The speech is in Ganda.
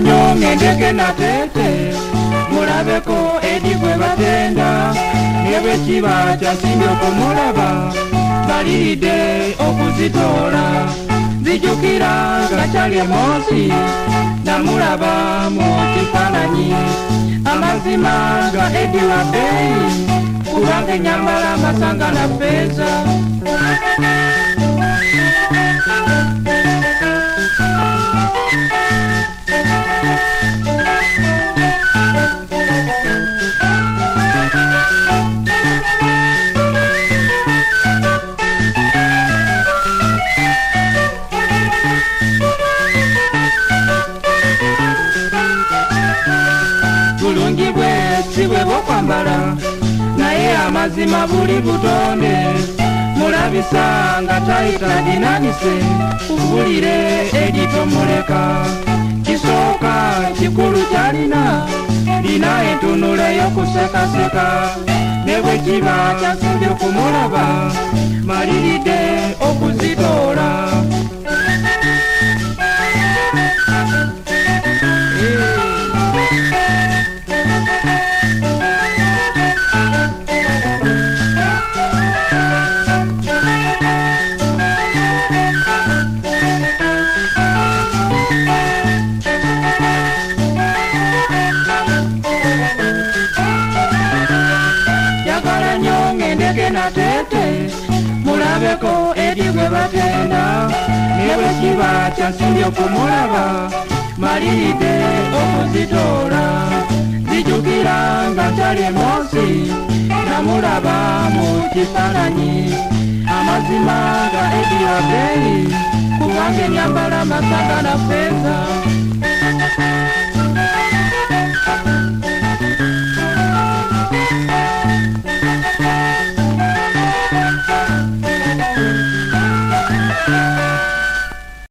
natete mulabeko edi gwe batenda ne bwe kiba kyasimbye okumulaba baliridde okuzitoola zijjukira nga kyali emonsi namulaba mu kifaananyi amazima nga edi wa bbeeyi kubanga enyambala amasanga na feeza bulungi bwe si bwe bwokwambala naye amazima buli butonde. Mulabisa nga tayita dinanise kubulire editomuleka kisooka kikulu kyalina lina entunula ey'okusekaseka ne bwe kiba kyasimbye okumulaba ng'endege natete mulabeko eri gwe batenda ne bwe kiba kyasimbye okumulaba maliridde okuzitoola zijjukira nga kyali emonsi namulaba mu kifaananyi amazima nga edi wa bbeeyi kubanga enyambala amasanga na feeza